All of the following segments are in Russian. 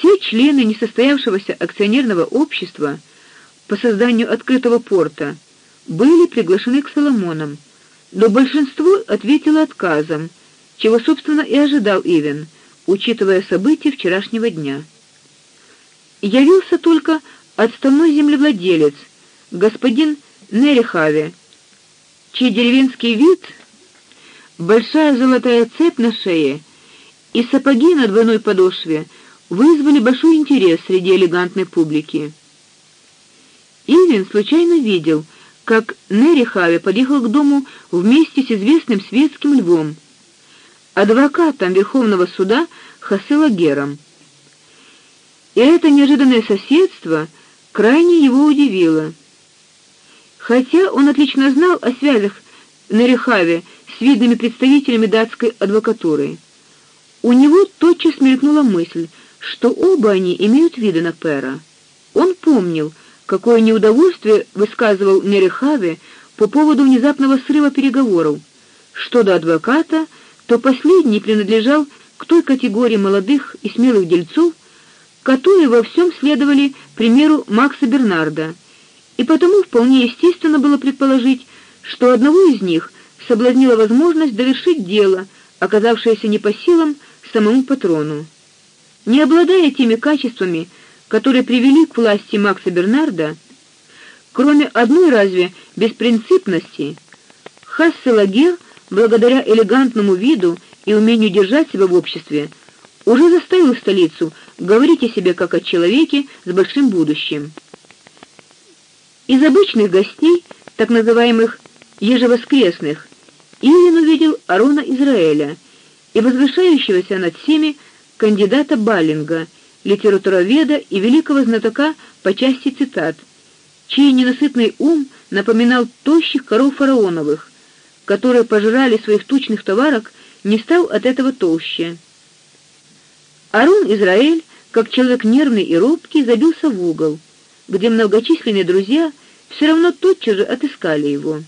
Все члены несостоявшегося акционерного общества по созданию открытого порта были приглашены к Соломонам, но большинство ответило отказом, чего собственно и ожидал Ивен, учитывая события вчерашнего дня. Явился только отставной землевладелец, господин Нерихаве, чей деревенский вид, большая золотая цепь на шее и сапоги на двойной подошве вызвали большой интерес среди элегантной публики. Ивин случайно видел, как Нерихаве подъехал к дому вместе с известным светским львом, адвокатом Верховного суда Хасела Гером. И это неожиданное соседство крайне его удивило. Хотя он отлично знал о связях на Рехаве с видными представителями датской адвокатуры, у него тотчас мелькнула мысль, что оба они имеют виды на Пера. Он помнил, какое неудовольствие высказывал Нерехаве по поводу внезапного срыва переговоров. Что до адвоката, то последний принадлежал к той категории молодых и смелых дельцов, которые во всем следовали примеру Макса Бернарда и потому вполне естественно было предположить, что одного из них соблазнила возможность довершить дело, оказавшееся не по силам самому патрону. Не обладая теми качествами, которые привели к власти Макса Бернарда, кроме одной разве беспринципности, Хасселагер, благодаря элегантному виду и умению держать себя в обществе, уже заставил столицу говорить о себе как о человеке с большим будущим. Из обычных гостей, так называемых ежевоскресных, Ильин увидел Арона Израиля и возвышающегося над всеми кандидата Баллинга, литературоведа и великого знатока по части цитат, чей ненасытный ум напоминал тощих коров фараоновых, которые пожирали своих тучных товарок, не стал от этого толще. Арон Израиль, как человек нервный и робкий, забился в угол, где многочисленные друзья все равно тотчас же отыскали его.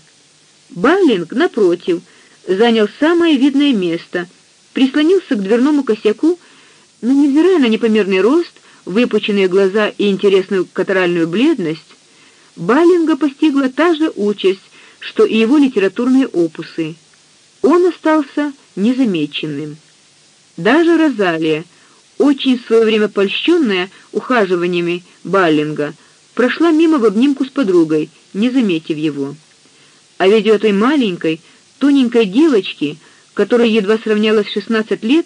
Баллинг, напротив, занял самое видное место, прислонился к дверному косяку, но невзирая на непомерный рост, выпученные глаза и интересную катаральную бледность, Баллинга постигла та же участь, что и его литературные опусы. Он остался незамеченным. Даже Розалия, очень в свое время польщенная ухаживаниями Баллинга, прошла мимо в обнимку с подругой, не заметив его. А ведь у этой маленькой, тоненькой девочки, которой едва сравнялось шестнадцать лет,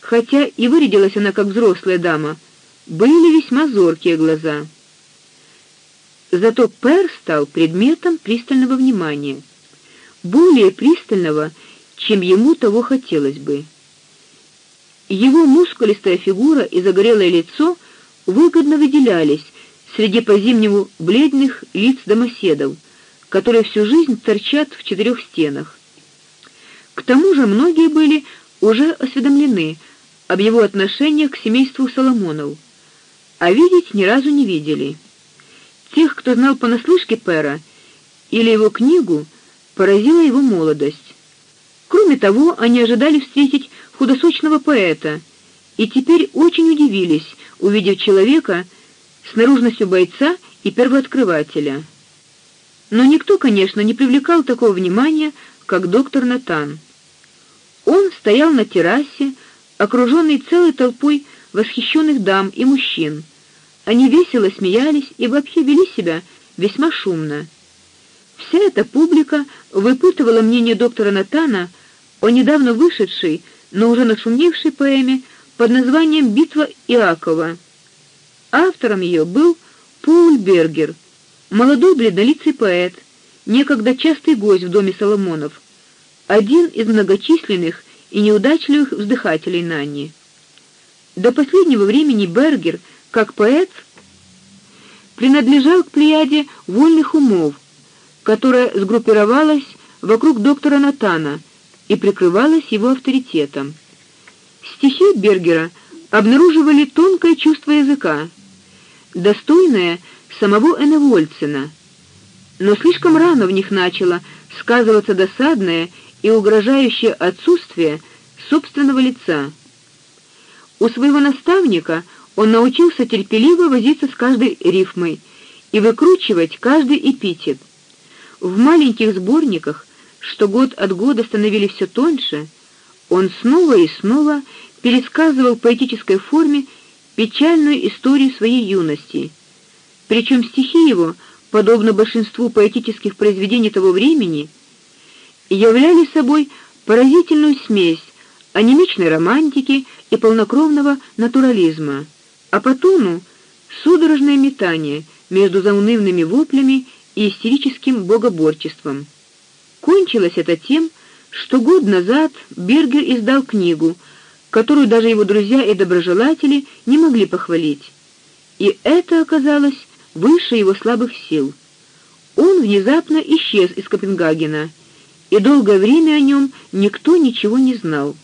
хотя и вырядилась она как взрослая дама, были весьма зоркие глаза. Зато Пер стал предметом пристального внимания, более пристального, чем ему того хотелось бы. Его мускулистая фигура и загорелое лицо выгодно выделялись среди по-зимнему бледных лиц домоседов, которые всю жизнь торчат в четырех стенах. К тому же многие были уже осведомлены об его отношениях к семейству Соломонов, а видеть ни разу не видели. Тех, кто знал понаслышке Пера или его книгу, поразила его молодость. Кроме того, они ожидали встретить худосочного поэта и теперь очень удивились, увидев человека, с наружностью бойца и первооткрывателя. Но никто, конечно, не привлекал такого внимания, как доктор Натан. Он стоял на террасе, окруженный целой толпой восхищенных дам и мужчин. Они весело смеялись и вообще вели себя весьма шумно. Вся эта публика выпытывала мнение доктора Натана о недавно вышедшей, но уже нашумевшей поэме под названием Битва Иакова. Автором ее был Пауль Бергер, молодой бледнолицый поэт, некогда частый гость в доме Соломонов, один из многочисленных и неудачливых вздыхателей Нанни. До последнего времени Бергер, как поэт, принадлежал к плеяде вольных умов, которая сгруппировалась вокруг доктора Натана и прикрывалась его авторитетом. Стихи Бергера обнаруживали тонкое чувство языка, достойное самого Эневольцина, но слишком рано в них начало сказываться досадное и угрожающее отсутствие собственного лица. У своего наставника он научился терпеливо возиться с каждой рифмой и выкручивать каждый эпитет. В маленьких сборниках, что год от года становились все тоньше, он снова и снова пересказывал в поэтической форме печальную историю своей юности. Причем стихи его, подобно большинству поэтических произведений того времени, являли собой поразительную смесь анемичной романтики и полнокровного натурализма, а по тону судорожное метание между заунывными воплями и истерическим богоборчеством. Кончилось это тем, что год назад Бергер издал книгу, которую даже его друзья и доброжелатели не могли похвалить. И это оказалось выше его слабых сил. Он внезапно исчез из Копенгагена, и долгое время о нем никто ничего не знал.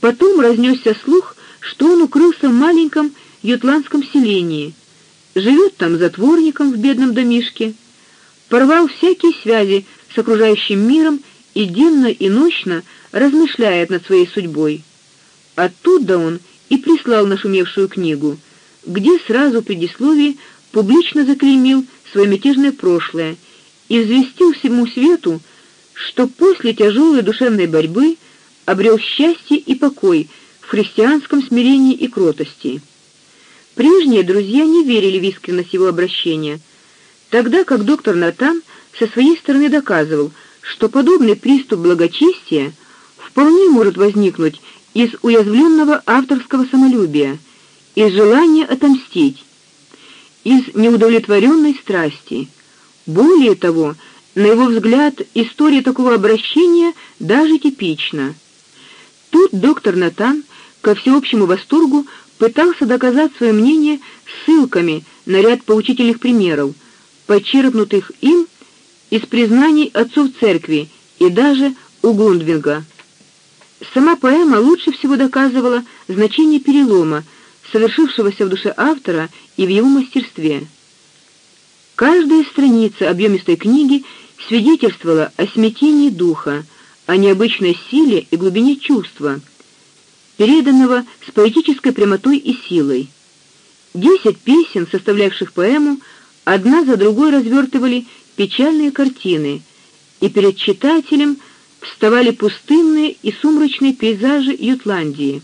Потом разнесся слух, что он укрылся в маленьком ютландском селении, живет там затворником в бедном домишке, порвал всякие связи с окружающим миром и денно и ночно размышляет над своей судьбой. Оттуда он и прислал нашумевшую книгу, где сразу в предисловии публично заклеймил свое мятежное прошлое и известил всему свету, что после тяжелой душевной борьбы обрел счастье и покой в христианском смирении и кротости. Прежние друзья не верили в искренность его обращения, тогда как доктор Натан со своей стороны доказывал, что подобный приступ благочестия вполне может возникнуть из уязвленного авторского самолюбия, из желания отомстить, из неудовлетворенной страсти. Более того, на его взгляд, история такого обращения даже типична. Тут доктор Натан, ко всеобщему восторгу, пытался доказать свое мнение ссылками на ряд поучительных примеров, почерпнутых им из признаний отцов церкви и даже у Гундвинга. Сама поэма лучше всего доказывала значение перелома, совершившегося в душе автора и в его мастерстве. Каждая страница объемистой книги свидетельствовала о смятении духа, о необычной силе и глубине чувства, переданного с поэтической прямотой и силой. Десять песен, составлявших поэму, одна за другой развертывали печальные картины, и перед читателем вставали пустынные и сумрачные пейзажи Ютландии,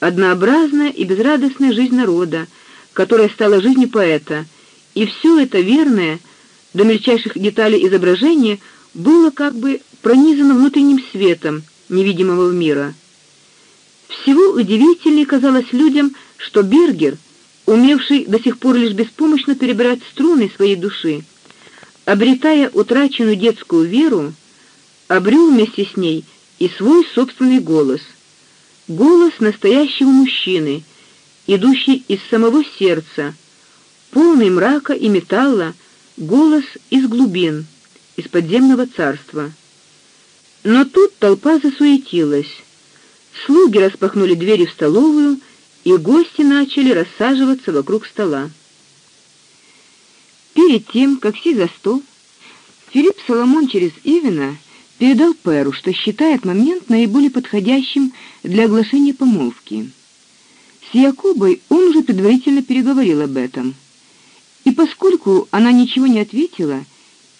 однообразная и безрадостная жизнь народа, которая стала жизнью поэта, и все это верное до мельчайших деталей изображение было как бы пронизана внутренним светом невидимого мира. Всего удивительнее казалось людям, что Бергер, умевший до сих пор лишь беспомощно перебирать струны своей души, обретая утраченную детскую веру, обрел вместе с ней и свой собственный голос. Голос настоящего мужчины, идущий из самого сердца, полный мрака и металла, голос из глубин, из подземного царства. Но тут толпа засуетилась. Слуги распахнули двери в столовую, и гости начали рассаживаться вокруг стола. Перед тем, как сесть за стол, Филипп Соломон через Ивена передал Перу, что считает момент наиболее подходящим для оглашения помолвки. С Якубой он уже предварительно переговорил об этом. И поскольку она ничего не ответила,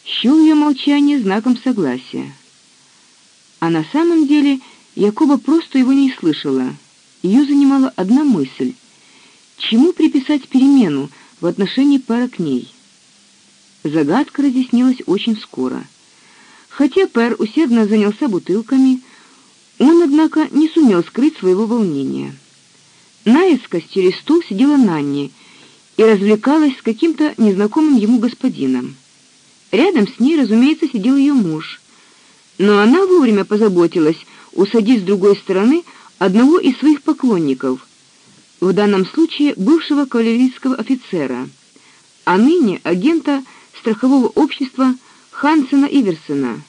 счёл её молчание знаком согласия. А на самом деле Якоба просто его не слышала. Ее занимала одна мысль: чему приписать перемену в отношении пары к ней. Загадка разъяснилась очень скоро. Хотя Пэр усердно занялся бутылками, он однако не сумел скрыть своего волнения. Наискось через стол сидела Нанни и развлекалась с каким-то незнакомым ему господином. Рядом с ней, разумеется, сидел ее муж но она вовремя позаботилась усадить с другой стороны одного из своих поклонников, в данном случае бывшего кавалерийского офицера, а ныне агента страхового общества Хансена Иверсена.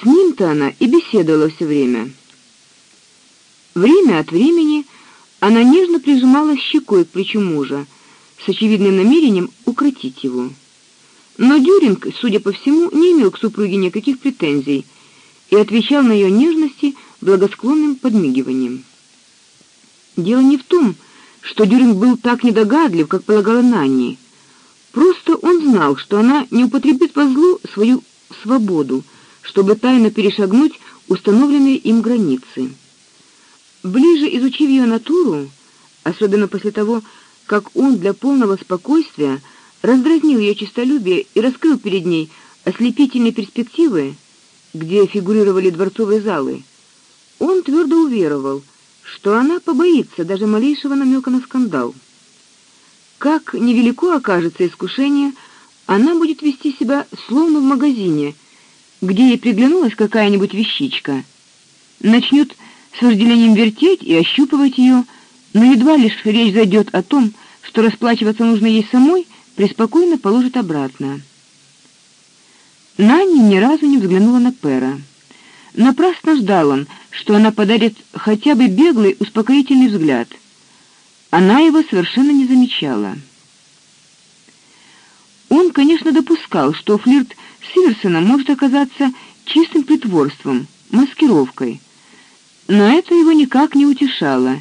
С ним-то она и беседовала все время. Время от времени она нежно прижимала щекой к плечу мужа с очевидным намерением укротить его. Но Дюринг, судя по всему, не имел к супруге никаких претензий и отвечал на ее нежности благосклонным подмигиванием. Дело не в том, что Дюринг был так недогадлив, как полагала Нанни. Просто он знал, что она не употребит во зло свою свободу, чтобы тайно перешагнуть установленные им границы. Ближе изучив ее натуру, особенно после того, как он для полного спокойствия раздразнил ее честолюбие и раскрыл перед ней ослепительные перспективы, где фигурировали дворцовые залы, он твердо уверовал, что она побоится даже малейшего намека на скандал. Как невелико окажется искушение, она будет вести себя словно в магазине, где ей приглянулась какая-нибудь вещичка. Начнет с вожделением вертеть и ощупывать ее, но едва лишь речь зайдет о том, что расплачиваться нужно ей самой, преспокойно положит обратно. Нанни ни разу не взглянула на Пера. Напрасно ждал он, что она подарит хотя бы беглый успокоительный взгляд. Она его совершенно не замечала. Он, конечно, допускал, что флирт с Иверсоном может оказаться чистым притворством, маскировкой. Но это его никак не утешало,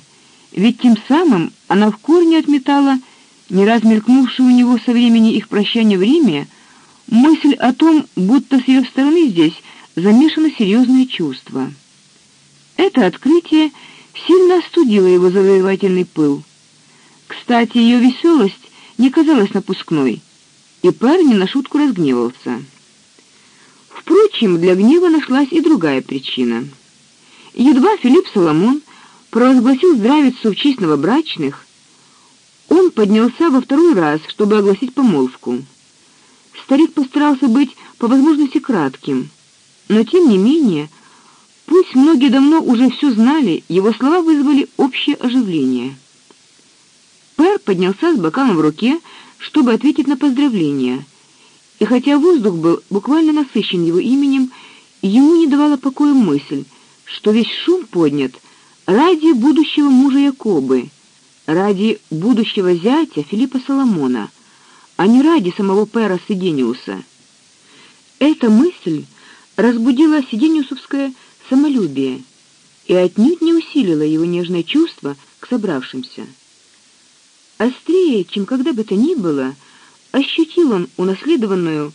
ведь тем самым она в корне отметала не раз мелькнувшую у него со времени их прощания в Риме мысль о том, будто с ее стороны здесь замешано серьезное чувство. Это открытие сильно остудило его завоевательный пыл. Кстати, ее веселость не казалась напускной, и парень на шутку разгневался. Впрочем, для гнева нашлась и другая причина. Едва Филипп Соломон провозгласил здравицу в честь новобрачных, он поднялся во второй раз, чтобы огласить помолвку. Старик постарался быть по возможности кратким, но тем не менее, пусть многие давно уже все знали, его слова вызвали общее оживление. Пэр поднялся с бокалом в руке, чтобы ответить на поздравления. И хотя воздух был буквально насыщен его именем, ему не давала покоя мысль, что весь шум поднят ради будущего мужа Якобы, ради будущего зятя Филиппа Соломона, а не ради самого Пера Сидениуса. Эта мысль разбудила Сидениусовское самолюбие и отнюдь не усилила его нежное чувство к собравшимся. Острее, чем когда бы то ни было, ощутил он унаследованную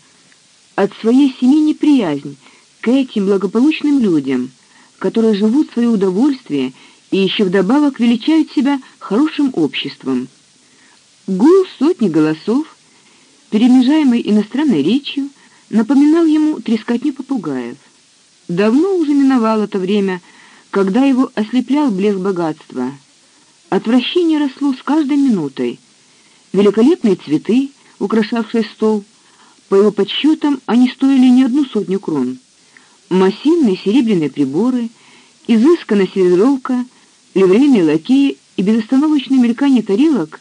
от своей семьи неприязнь к этим благополучным людям, которые живут в свое удовольствие и еще вдобавок величают себя хорошим обществом. Гул сотни голосов, перемежаемый иностранной речью, напоминал ему трескотню попугаев. Давно уже миновало то время, когда его ослеплял блеск богатства. Отвращение росло с каждой минутой. Великолепные цветы, украшавшие стол, по его подсчетам, они стоили не одну сотню крон. Массивные серебряные приборы, изысканная сервировка, ливрейные лакеи и безостановочное мелькание тарелок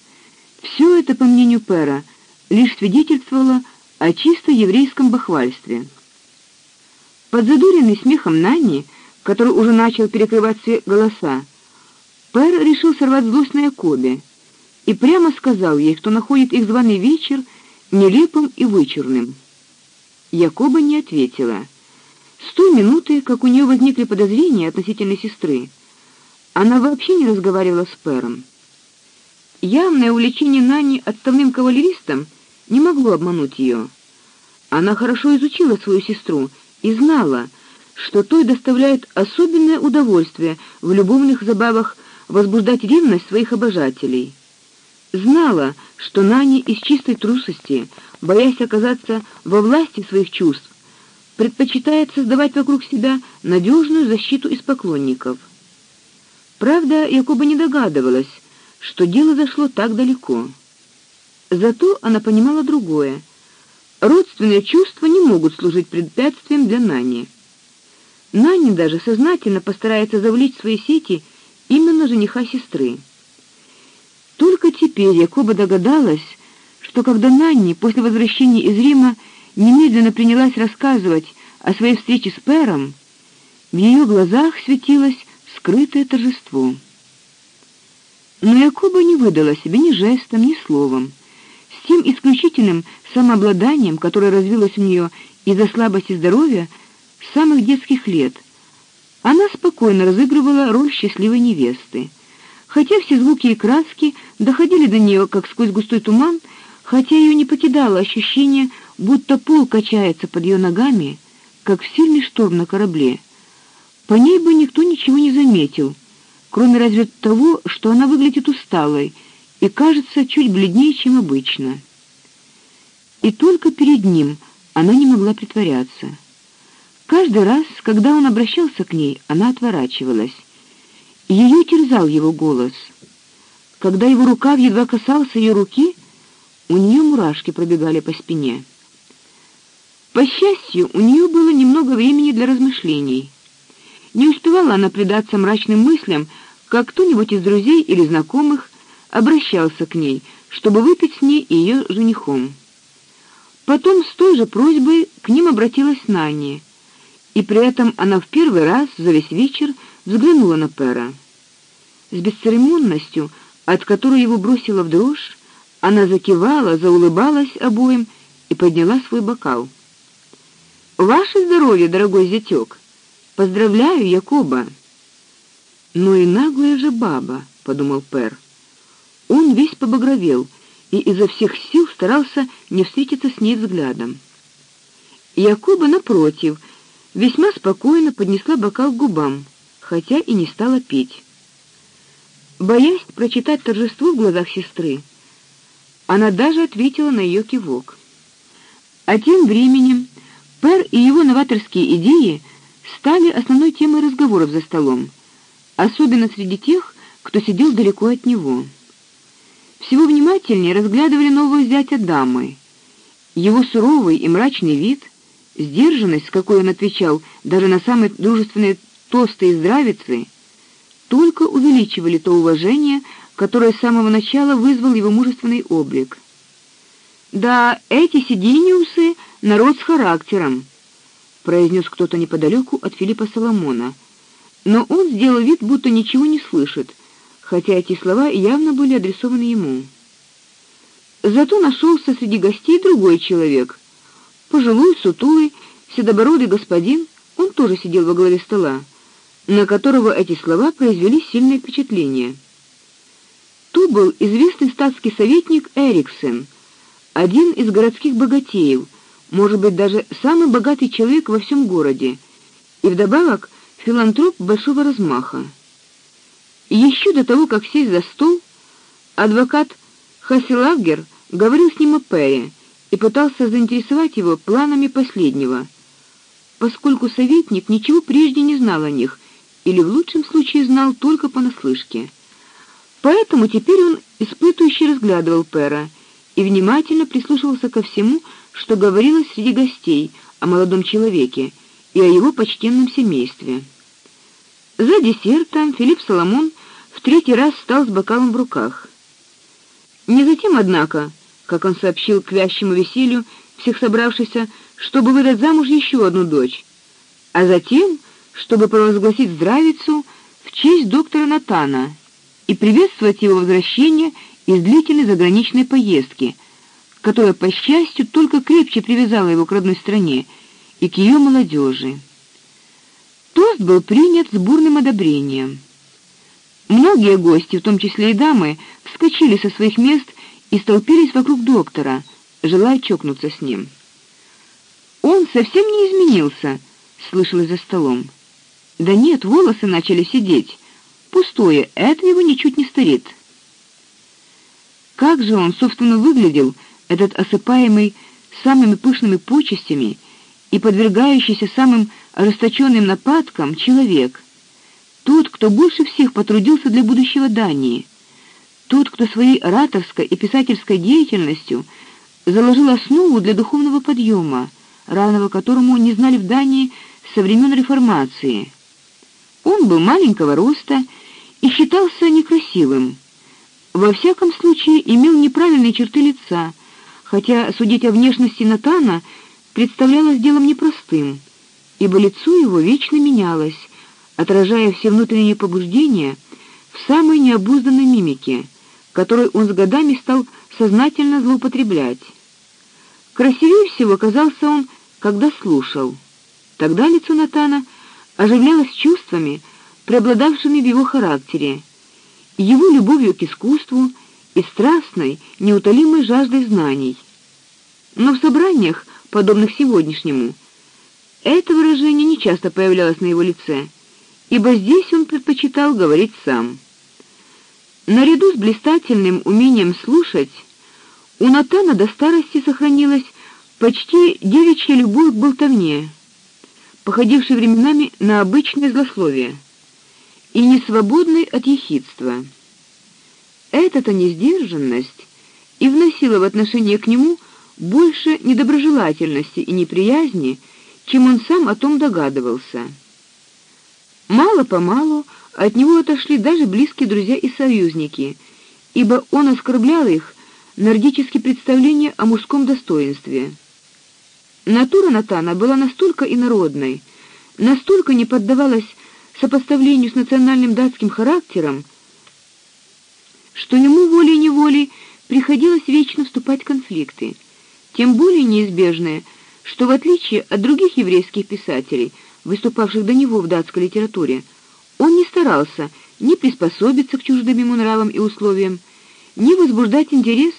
все это, по мнению Пера, лишь свидетельствовало о чисто еврейском бахвальстве. Подзадуренный смехом Нанни, который уже начал перекрывать все голоса, Пер решил сорвать злость на Якобе и прямо сказал ей, что находит их званый вечер нелепым и вычурным. Якоба не ответила. С той минуты, как у нее возникли подозрения относительно сестры, она вообще не разговаривала с Пером. Явное увлечение Нани отставным кавалеристом не могло обмануть ее. Она хорошо изучила свою сестру и знала, что той доставляет особенное удовольствие в любовных забавах возбуждать ревность своих обожателей. Знала, что Нани из чистой трусости, боясь оказаться во власти своих чувств, предпочитает создавать вокруг себя надежную защиту из поклонников. Правда, Якоба не догадывалась, что дело зашло так далеко. Зато она понимала другое. Родственные чувства не могут служить препятствием для Нани. Нани даже сознательно постарается завлечь в свои сети именно жениха сестры. Только теперь Якоба догадалась, что когда Нанни после возвращения из Рима немедленно принялась рассказывать о своей встрече с Пером, в ее глазах светилось скрытое торжество. Но Якоба не выдала себе ни жестом, ни словом. С тем исключительным самообладанием, которое развилось у нее из-за слабости здоровья с самых детских лет, она спокойно разыгрывала роль счастливой невесты, Хотя все звуки и краски доходили до нее как сквозь густой туман, хотя ее не покидало ощущение, будто пол качается под ее ногами, как в сильный шторм на корабле. По ней бы никто ничего не заметил, кроме разве того, что она выглядит усталой и кажется чуть бледнее, чем обычно. И только перед ним она не могла притворяться. Каждый раз, когда он обращался к ней, она отворачивалась. Ее терзал его голос. Когда его рука едва касался ее руки, у нее мурашки пробегали по спине. По счастью, у нее было немного времени для размышлений. Не успевала она предаться мрачным мыслям, как кто-нибудь из друзей или знакомых обращался к ней, чтобы выпить с ней и ее женихом. Потом с той же просьбой к ним обратилась Нани, и при этом она в первый раз за весь вечер взглянула на Пера. С бесцеремонностью, от которой его бросила в дрожь, она закивала, заулыбалась обоим и подняла свой бокал. Ваше здоровье, дорогой зятёк. Поздравляю, Якоба. Ну и наглая же баба, подумал Пер. Он весь побагровел и изо всех сил старался не встретиться с ней взглядом. Якоба напротив, весьма спокойно поднесла бокал к губам, хотя и не стала пить. Боясь прочитать торжество в глазах сестры, она даже ответила на ее кивок. А тем временем Пер и его новаторские идеи стали основной темой разговоров за столом, особенно среди тех, кто сидел далеко от него. Всего внимательнее разглядывали нового зятя дамы. Его суровый и мрачный вид, сдержанность, с какой он отвечал даже на самые дружественные тосты и здравицы, только увеличивали то уважение, которое с самого начала вызвал его мужественный облик. Да, эти сидениусы народ с характером, произнес кто-то неподалеку от Филиппа Соломона. Но он сделал вид, будто ничего не слышит, хотя эти слова явно были адресованы ему. Зато нашелся среди гостей другой человек, пожилой, сутулый, седобородый господин, он тоже сидел во главе стола на которого эти слова произвели сильное впечатление. То был известный статский советник Эриксон, один из городских богатеев, может быть, даже самый богатый человек во всем городе, и вдобавок филантроп большого размаха. Еще до того, как сесть за стол, адвокат Хаселагер говорил с ним о Пере и пытался заинтересовать его планами последнего, поскольку советник ничего прежде не знал о них или в лучшем случае знал только понаслышке. Поэтому теперь он испытующе разглядывал Пера и внимательно прислушивался ко всему, что говорилось среди гостей о молодом человеке и о его почтенном семействе. За десертом Филипп Соломон в третий раз встал с бокалом в руках. Не затем, однако, как он сообщил к вящему веселью всех собравшихся, чтобы выдать замуж еще одну дочь, а затем чтобы провозгласить здравицу в честь доктора Натана и приветствовать его возвращение из длительной заграничной поездки, которая, по счастью, только крепче привязала его к родной стране и к ее молодежи. Тост был принят с бурным одобрением. Многие гости, в том числе и дамы, вскочили со своих мест и столпились вокруг доктора, желая чокнуться с ним. Он совсем не изменился, слышалось за столом. Да нет, волосы начали сидеть. Пустое, это его ничуть не старит. Как же он, собственно, выглядел, этот осыпаемый самыми пышными почестями и подвергающийся самым ожесточенным нападкам человек. Тот, кто больше всех потрудился для будущего Дании. Тот, кто своей ораторской и писательской деятельностью заложил основу для духовного подъема, равного которому не знали в Дании со времен реформации. Он был маленького роста и считался некрасивым. Во всяком случае, имел неправильные черты лица, хотя судить о внешности Натана представлялось делом непростым, ибо лицо его вечно менялось, отражая все внутренние побуждения в самой необузданной мимике, которой он с годами стал сознательно злоупотреблять. Красивее всего казался он, когда слушал. Тогда лицо Натана оживлялась чувствами, преобладавшими в его характере, его любовью к искусству и страстной, неутолимой жаждой знаний. Но в собраниях, подобных сегодняшнему, это выражение не часто появлялось на его лице, ибо здесь он предпочитал говорить сам. Наряду с блистательным умением слушать, у Натана до старости сохранилась почти девичья любовь к болтовне, походившей временами на обычное злословие, и не свободной от ехидства. Эта-то несдержанность и вносила в отношение к нему больше недоброжелательности и неприязни, чем он сам о том догадывался. Мало-помалу от него отошли даже близкие друзья и союзники, ибо он оскорблял их нордические представления о мужском достоинстве. Натура Натана была настолько инородной, настолько не поддавалась сопоставлению с национальным датским характером, что ему волей-неволей приходилось вечно вступать в конфликты, тем более неизбежные – что в отличие от других еврейских писателей, выступавших до него в датской литературе, он не старался ни приспособиться к чуждым ему нравам и условиям, ни возбуждать интерес,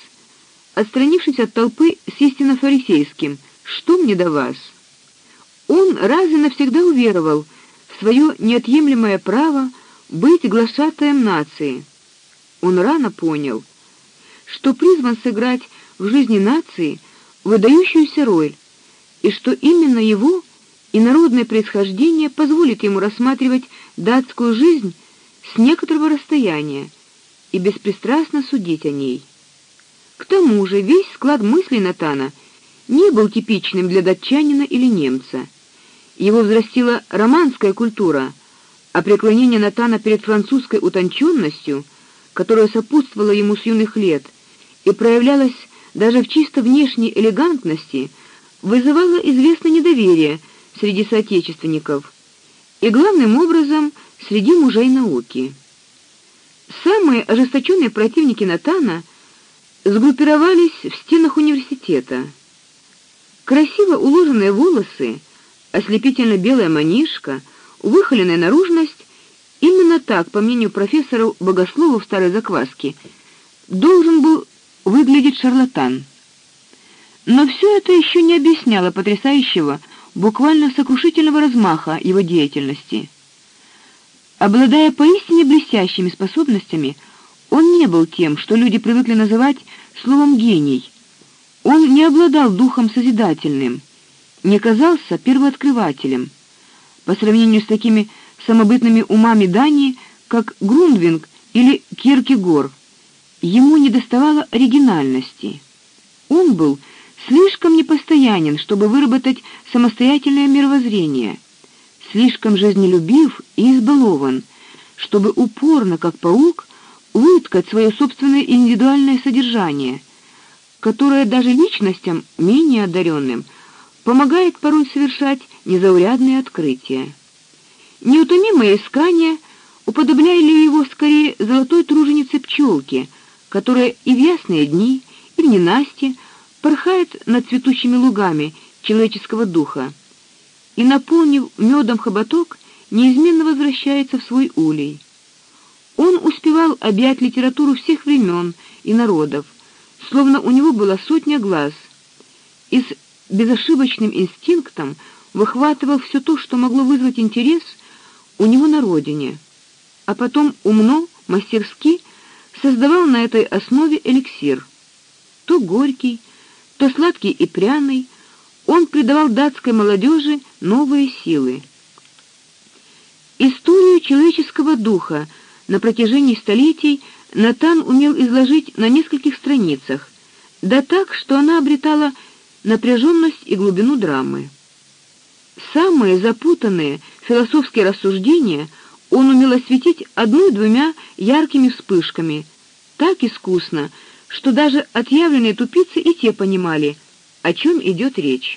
отстранившись от толпы с истинно фарисейским: "Что мне до вас?" Он раз и навсегда уверовал в свое неотъемлемое право быть глашатаем нации. Он рано понял, что призван сыграть в жизни нации выдающуюся роль и что именно его инородное происхождение позволит ему рассматривать датскую жизнь с некоторого расстояния и беспристрастно судить о ней. К тому же весь склад мыслей Натана не был типичным для датчанина или немца. Его взрастила романская культура, а преклонение Натана перед французской утонченностью, которая сопутствовала ему с юных лет и проявлялась даже в чисто внешней элегантности, вызывало известное недоверие среди соотечественников и главным образом среди мужей науки. Самые ожесточенные противники Натана сгруппировались в стенах университета. Красиво уложенные волосы, ослепительно белая манишка, выхоленная наружность именно так, по мнению профессора Богослова в старой закваске, должен был выглядеть шарлатан. Но все это еще не объясняло потрясающего, буквально сокрушительного размаха его деятельности. Обладая поистине блестящими способностями, он не был тем, что люди привыкли называть словом гений. Он не обладал духом созидательным, не казался первооткрывателем. По сравнению с такими самобытными умами Дании, как Грундвинг или Киркегор, ему недоставало оригинальности. Он был слишком непостоянен, чтобы выработать самостоятельное мировоззрение, слишком жизнелюбив и избалован, чтобы упорно, как паук, выткать свое собственное индивидуальное содержание, которое даже личностям менее одаренным помогает порой совершать незаурядные открытия. Неутомимые искания уподобляли его скорее золотой труженице пчелки, которая и в ясные дни, и в ненастье порхает над цветущими лугами человеческого духа и, наполнив медом хоботок, неизменно возвращается в свой улей. Он успевал объять литературу всех времен и народов, словно у него была сотня глаз, и с безошибочным инстинктом выхватывал все то, что могло вызвать интерес у него на родине, а потом умно, мастерски создавал на этой основе эликсир, то горький, то сладкий и пряный, он придавал датской молодежи новые силы. Историю человеческого духа на протяжении столетий Натан умел изложить на нескольких страницах, да так, что она обретала напряженность и глубину драмы. Самые запутанные философские рассуждения он умел осветить одной-двумя яркими вспышками, так искусно, что даже отъявленные тупицы и те понимали, о чем идет речь.